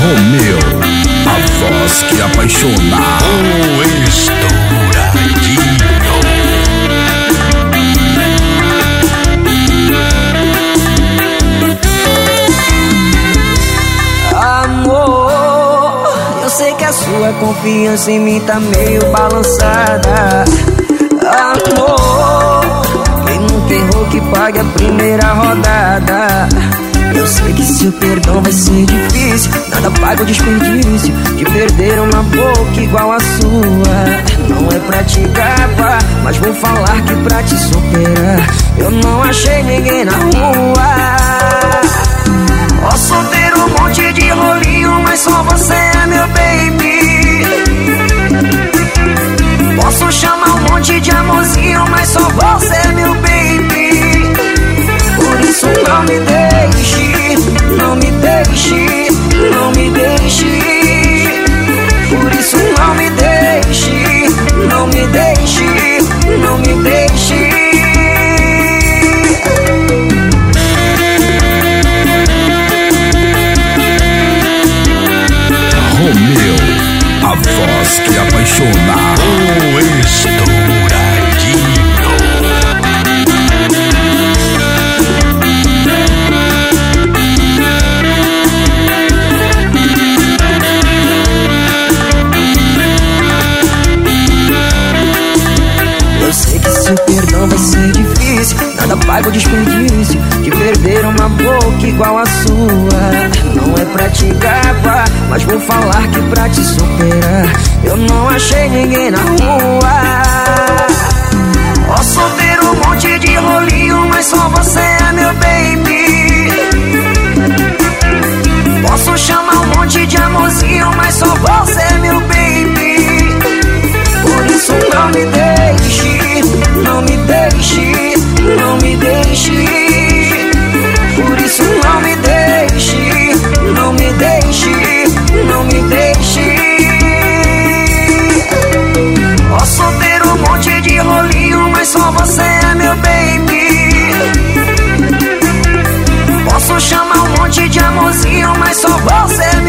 Romeu, a voz que apaixona. Sei que a sua confiança em mim tá meio balançada. Amor, quem nunca errou que pague a primeira rodada. Eu sei que seu perdão vai ser difícil. Nada paga o desperdício de perder uma boca igual a sua. Não é pra te gabar, mas vou falar que pra te superar. Eu não achei ninguém na rua. Voz que apaixona. O estouradinho. Eu sei que seu perdão vai ser difícil. Nada paga o desperdício de perder uma boca igual a sua. Não é pra te gabar, mas vou falar que pra te superar. Eu não achei ninguém na rua. Posso ter um monte de rolinho, mas só você é meu baby. Posso chamar um monte de amorzinho, mas só você é coziam, mas só você.